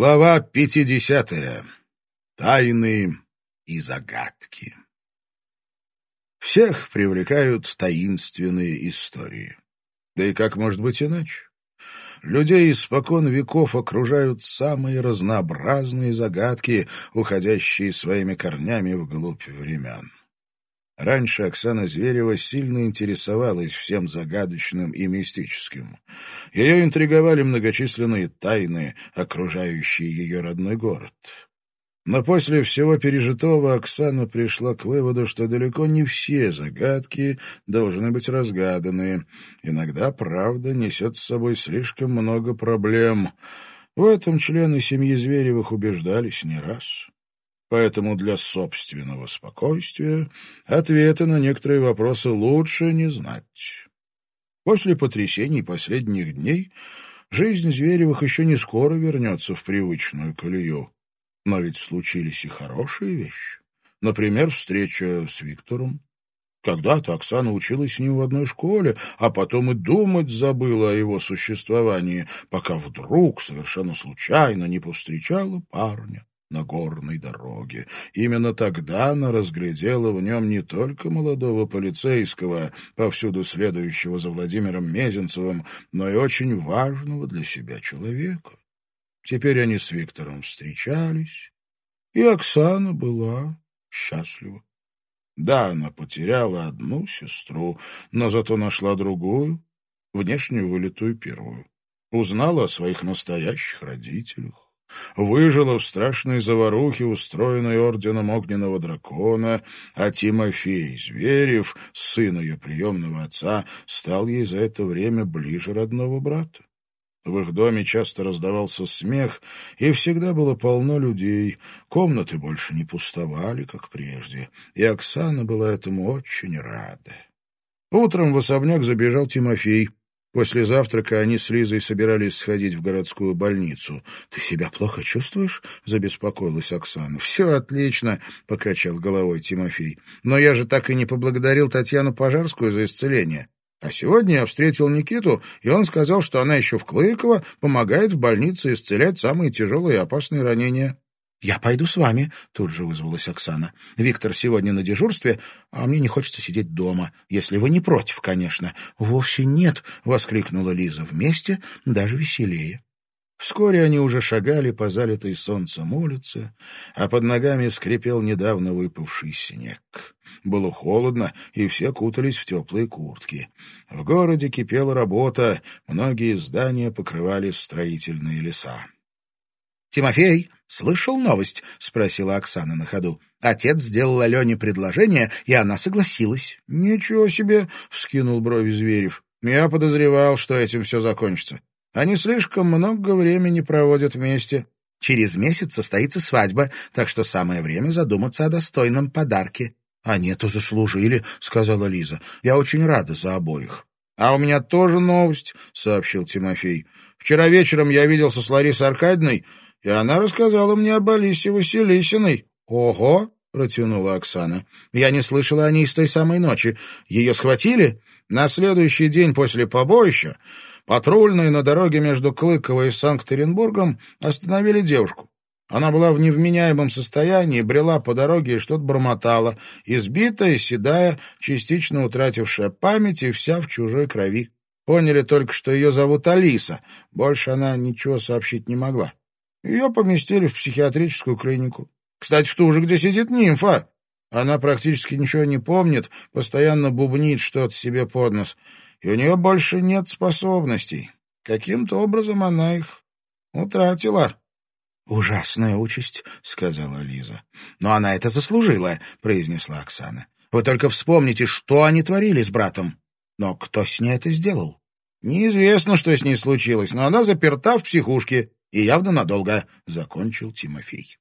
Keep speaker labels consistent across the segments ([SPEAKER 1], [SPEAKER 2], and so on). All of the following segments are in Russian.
[SPEAKER 1] Глава 50. Тайны и загадки. Всех привлекают таинственные истории. Да и как может быть иначе? Людей испокон веков окружают самые разнообразные загадки, уходящие своими корнями вглубь времен. Раньше Оксана Зверева сильно интересовалась всем загадочным и мистическим. Ее интриговали многочисленные тайны, окружающие ее родной город. Но после всего пережитого Оксана пришла к выводу, что далеко не все загадки должны быть разгаданы. Иногда правда несет с собой слишком много проблем. В этом члены семьи Зверевых убеждались не раз. Поэтому для собственного спокойствия ответы на некоторые вопросы лучше не знать. После потрясений последних дней жизнь Зверевых еще не скоро вернется в привычную колею. Но ведь случились и хорошие вещи. Например, встреча с Виктором. Когда-то Оксана училась с ним в одной школе, а потом и думать забыла о его существовании, пока вдруг, совершенно случайно, не повстречала парня на горной дороге. Именно тогда она разглядела в нем не только молодого полицейского, повсюду следующего за Владимиром Мезенцевым, но и очень важного для себя человека. Теперь они с Виктором встречались, и Оксана была счастлива. Да, она потеряла одну сестру, но зато нашла другую, внешнюю вылитую первую. Узнала о своих настоящих родителях выжила в страшной заварухе, устроенной орденом огненного дракона, а Тимофей Зверев, сын ее приемного отца, стал ей за это время ближе родного брата. В их доме часто раздавался смех, и всегда было полно людей. Комнаты больше не пустовали, как прежде, и Оксана была этому очень рада. Утром в особняк забежал Тимофей. После завтрака они с Лизой собирались сходить в городскую больницу. «Ты себя плохо чувствуешь?» — забеспокоилась Оксана. «Все отлично», — покачал головой Тимофей. «Но я же так и не поблагодарил Татьяну Пожарскую за исцеление. А сегодня я встретил Никиту, и он сказал, что она еще в Клыково помогает в больнице исцелять самые тяжелые и опасные ранения». «Я пойду с вами», — тут же вызвалась Оксана. «Виктор сегодня на дежурстве, а мне не хочется сидеть дома, если вы не против, конечно». «Вовсе нет», — воскликнула Лиза. «Вместе даже веселее». Вскоре они уже шагали по залитой солнцем улице, а под ногами скрипел недавно выпавший снег. Было холодно, и все кутались в теплые куртки. В городе кипела работа, многие здания покрывали строительные леса. «Тимофей, слышал новость?» — спросила Оксана на ходу. Отец сделал Алене предложение, и она согласилась. «Ничего себе!» — вскинул брови Зверев. «Я подозревал, что этим все закончится. Они слишком много времени проводят вместе. Через месяц состоится свадьба, так что самое время задуматься о достойном подарке». «Они это заслужили», — сказала Лиза. «Я очень рада за обоих». «А у меня тоже новость», — сообщил Тимофей. «Вчера вечером я виделся с Ларисой Аркадьевной, и она рассказала мне об Алисе Василисиной. «Ого!» — протянула Оксана. «Я не слышала о ней с той самой ночи. Ее схватили? На следующий день после побоища патрульные на дороге между Клыково и Санкт-Петербургом остановили девушку. Она была в невменяемом состоянии, брела по дороге и что-то бормотала, избитая, седая, частично утратившая память и вся в чужой крови. Поняли только, что ее зовут Алиса. Больше она ничего сообщить не могла. Ее поместили в психиатрическую клинику. Кстати, в ту же, где сидит нимфа. Она практически ничего не помнит, постоянно бубнит что-то себе под нос. И у нее больше нет способностей. Каким-то образом она их утратила. «Ужасная участь», — сказала Лиза. «Но она это заслужила», — произнесла Оксана. «Вы только вспомните, что они творили с братом. Но кто с ней это сделал?» «Неизвестно, что с ней случилось, но она заперта в психушке. И явно надолго, — закончил Тимофей.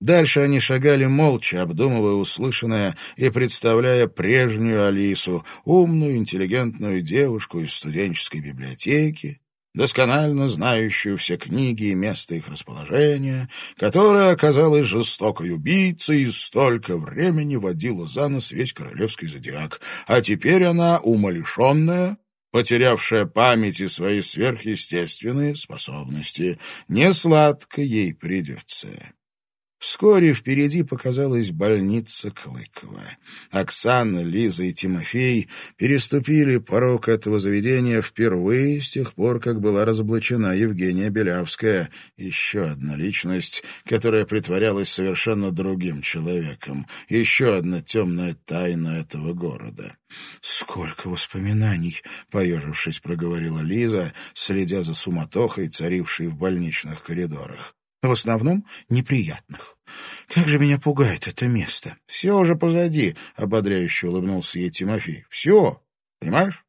[SPEAKER 1] Дальше они шагали молча, обдумывая услышанное и представляя прежнюю Алису, умную, интеллигентную девушку из студенческой библиотеки, досконально знающую все книги и место их расположения, которая оказалась жестокой убийцей и столько времени водила за нос весь королевский зодиак. А теперь она, умалишенная, потерявшая память и свои сверхъестественные способности. Не сладко ей придется. Вскоре впереди показалась больница Клыкова. Оксана, Лиза и Тимофей переступили порог этого заведения впервые с тех пор, как была разоблачена Евгения Белявская, еще одна личность, которая притворялась совершенно другим человеком, еще одна темная тайна этого города. «Сколько воспоминаний!» — поежившись, проговорила Лиза, следя за суматохой, царившей в больничных коридорах в основном неприятных. Как же меня пугает это место. Все уже позади, — ободряюще улыбнулся ей Тимофей. Все, понимаешь?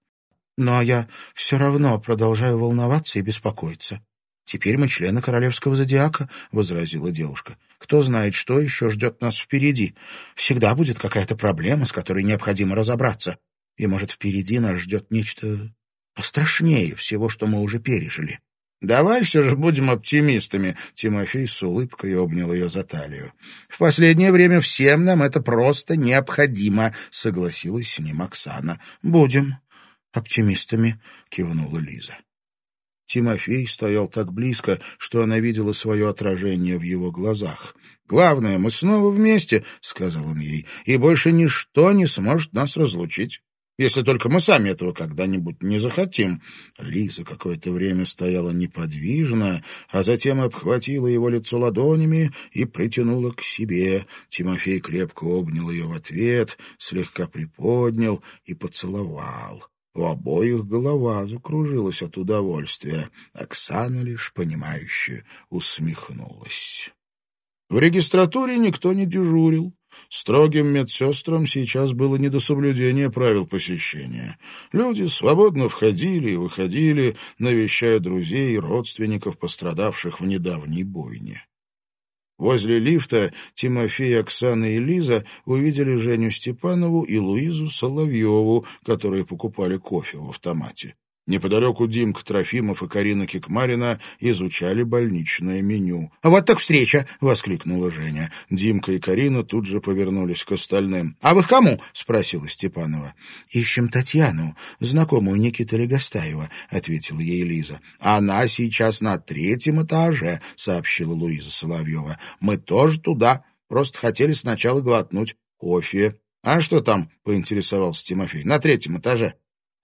[SPEAKER 1] Но я все равно продолжаю волноваться и беспокоиться. «Теперь мы члены королевского зодиака», — возразила девушка. «Кто знает, что еще ждет нас впереди. Всегда будет какая-то проблема, с которой необходимо разобраться. И, может, впереди нас ждет нечто пострашнее всего, что мы уже пережили. «Давай все же будем оптимистами», — Тимофей с улыбкой обнял ее за талию. «В последнее время всем нам это просто необходимо», — согласилась с ним Оксана. «Будем оптимистами», — кивнула Лиза. Тимофей стоял так близко, что она видела свое отражение в его глазах. «Главное, мы снова вместе», — сказал он ей, — «и больше ничто не сможет нас разлучить если только мы сами этого когда-нибудь не захотим». Лиза какое-то время стояла неподвижно, а затем обхватила его лицо ладонями и притянула к себе. Тимофей крепко обнял ее в ответ, слегка приподнял и поцеловал. У обоих голова закружилась от удовольствия. Оксана лишь понимающе усмехнулась. В регистратуре никто не дежурил. Строгим медсестрам сейчас было не до соблюдения правил посещения. Люди свободно входили и выходили, навещая друзей и родственников, пострадавших в недавней бойне. Возле лифта Тимофей, Оксана и Лиза увидели Женю Степанову и Луизу Соловьеву, которые покупали кофе в автомате. Неподалеку Димка Трофимов и Карина Кикмарина изучали больничное меню. «А вот так встреча!» — воскликнула Женя. Димка и Карина тут же повернулись к остальным. «А вы к кому?» — спросила Степанова. «Ищем Татьяну, знакомую Никиты Легостаева», — ответила ей Лиза. «Она сейчас на третьем этаже», — сообщила Луиза Соловьева. «Мы тоже туда. Просто хотели сначала глотнуть кофе». «А что там?» — поинтересовался Тимофей. «На третьем этаже».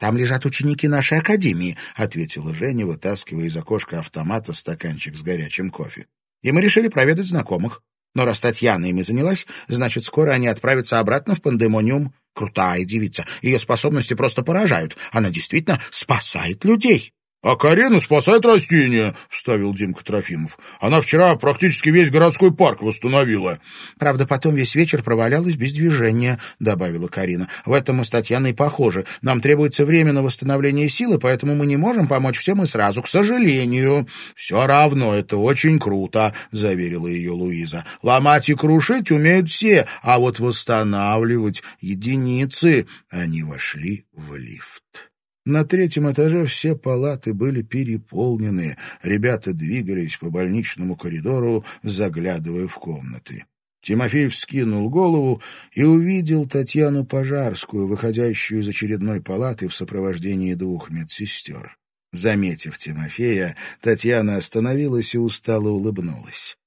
[SPEAKER 1] «Там лежат ученики нашей академии», — ответила Женя, вытаскивая из окошка автомата стаканчик с горячим кофе. «И мы решили проведать знакомых. Но раз Татьяна ими занялась, значит, скоро они отправятся обратно в пандемониум. Крутая девица. Ее способности просто поражают. Она действительно спасает людей».
[SPEAKER 2] «А Карина спасает растения», — вставил Димка Трофимов. «Она вчера практически весь городской парк восстановила».
[SPEAKER 3] «Правда, потом весь вечер провалялась без движения», — добавила Карина. «В этом мы с Татьяной похожи. Нам требуется время на восстановление силы, поэтому мы не можем помочь всем и сразу, к сожалению».
[SPEAKER 2] «Все равно это очень круто», — заверила ее Луиза. «Ломать и крушить умеют все, а вот восстанавливать единицы».
[SPEAKER 1] Они вошли в лифт. На третьем этаже все палаты были переполнены. Ребята двигались по больничному коридору, заглядывая в комнаты. Тимофей вскинул голову и увидел Татьяну Пожарскую, выходящую из очередной палаты в сопровождении двух медсестер. Заметив Тимофея, Татьяна остановилась и устало улыбнулась.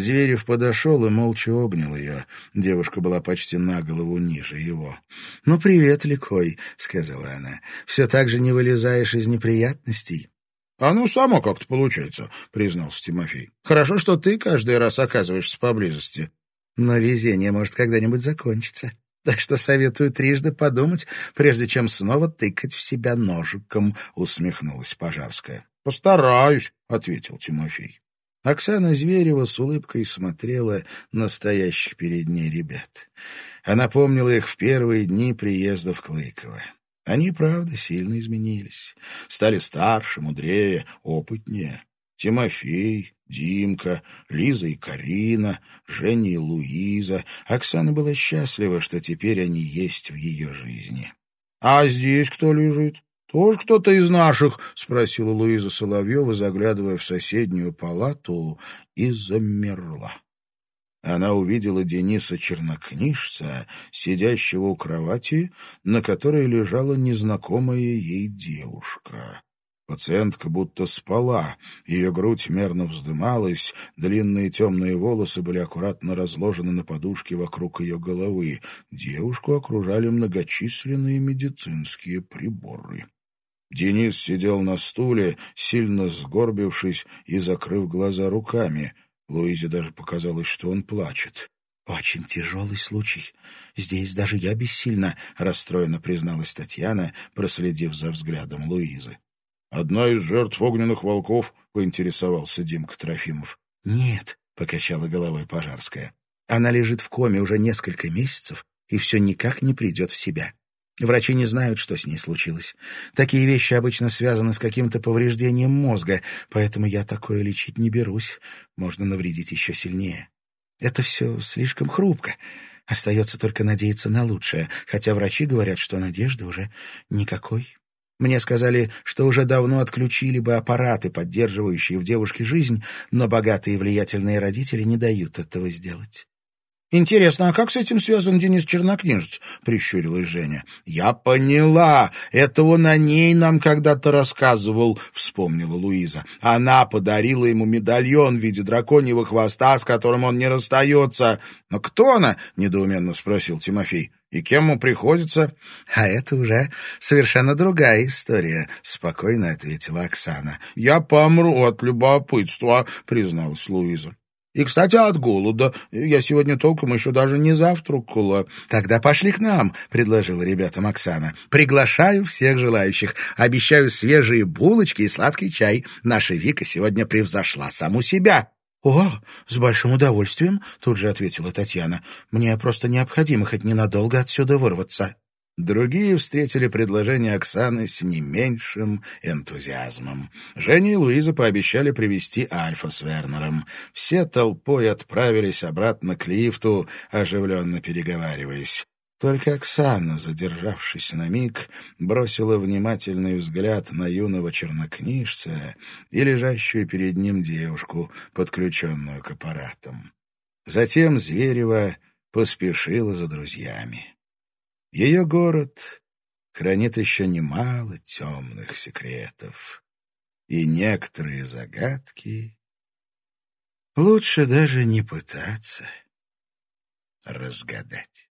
[SPEAKER 1] Зверев подошел и молча обнял ее. Девушка была почти на голову ниже его. «Ну, привет, Ликой», — сказала она. «Все так же не вылезаешь из неприятностей?»
[SPEAKER 2] «А ну, само как-то получается», — признался Тимофей.
[SPEAKER 1] «Хорошо, что ты каждый раз оказываешься поблизости. Но везение может когда-нибудь закончиться. Так что советую трижды подумать, прежде чем снова тыкать в себя ножиком», — усмехнулась Пожарская.
[SPEAKER 2] «Постараюсь», — ответил Тимофей.
[SPEAKER 1] Оксана Зверева с улыбкой смотрела на стоящих перед ней ребят. Она помнила их в первые дни приезда в Клыково. Они, правда, сильно изменились. Стали старше, мудрее, опытнее. Тимофей, Димка, Лиза и Карина, Женя и Луиза. Оксана была счастлива, что теперь они есть в ее жизни.
[SPEAKER 2] «А здесь кто лежит?» «Тоже кто-то из наших?» — спросила Луиза Соловьева, заглядывая в соседнюю палату, и замерла.
[SPEAKER 1] она увидела Дениса Чернокнижца, сидящего у кровати, на которой лежала незнакомая ей девушка. Пациентка будто спала, ее грудь мерно вздымалась, длинные темные волосы были аккуратно разложены на подушке вокруг ее головы. Девушку окружали многочисленные медицинские приборы. Денис сидел на стуле, сильно сгорбившись и закрыв глаза руками. Луизе даже показалось, что он плачет.
[SPEAKER 3] «Очень тяжелый случай. Здесь даже я бессильна», — расстроенно призналась Татьяна, проследив за взглядом Луизы.
[SPEAKER 1] «Одна из жертв огненных волков?» — поинтересовался Димка Трофимов.
[SPEAKER 3] «Нет», — покачала головой Пожарская. «Она лежит в коме уже несколько месяцев и все никак не придет в себя. Врачи не знают, что с ней случилось. Такие вещи обычно связаны с каким-то повреждением мозга, поэтому я такое лечить не берусь. Можно навредить еще сильнее. Это все слишком хрупко. Остается только надеяться на лучшее, хотя врачи говорят, что надежды уже никакой». Мне сказали, что уже давно отключили бы аппараты, поддерживающие в девушке жизнь, но богатые и влиятельные родители не дают этого сделать.
[SPEAKER 2] «Интересно, а как с этим связан Денис Чернокнижец?» — прищурилась Женя. «Я поняла. Это он о ней нам когда-то рассказывал», — вспомнила Луиза. «Она подарила ему медальон в виде драконьего хвоста, с которым он не расстается». «Но кто она?» — недоуменно спросил Тимофей. И кем ему приходится?
[SPEAKER 3] — А это уже совершенно другая история, — спокойно ответила Оксана.
[SPEAKER 1] — Я помру от любопытства, — призналась Луиза. И, кстати, от голода. Я сегодня толком еще даже не завтракала.
[SPEAKER 3] — Тогда пошли к нам, — предложила ребятам Оксана. — Приглашаю всех желающих. Обещаю свежие булочки и сладкий чай. Наша Вика сегодня превзошла саму себя. «О, с большим удовольствием», — тут же ответила Татьяна. «Мне просто необходимо хоть ненадолго отсюда вырваться».
[SPEAKER 1] Другие встретили предложение Оксаны с не меньшим энтузиазмом. Женя и Луиза пообещали привести Альфа с Вернером. Все толпой отправились обратно к лифту, оживленно переговариваясь. Только Оксана, задержавшись на миг, бросила внимательный взгляд на юного чернокнижца и лежащую перед ним девушку, подключенную к аппаратам. Затем Зверева поспешила за друзьями. Ее город хранит еще немало темных секретов, и некоторые загадки лучше даже не пытаться разгадать.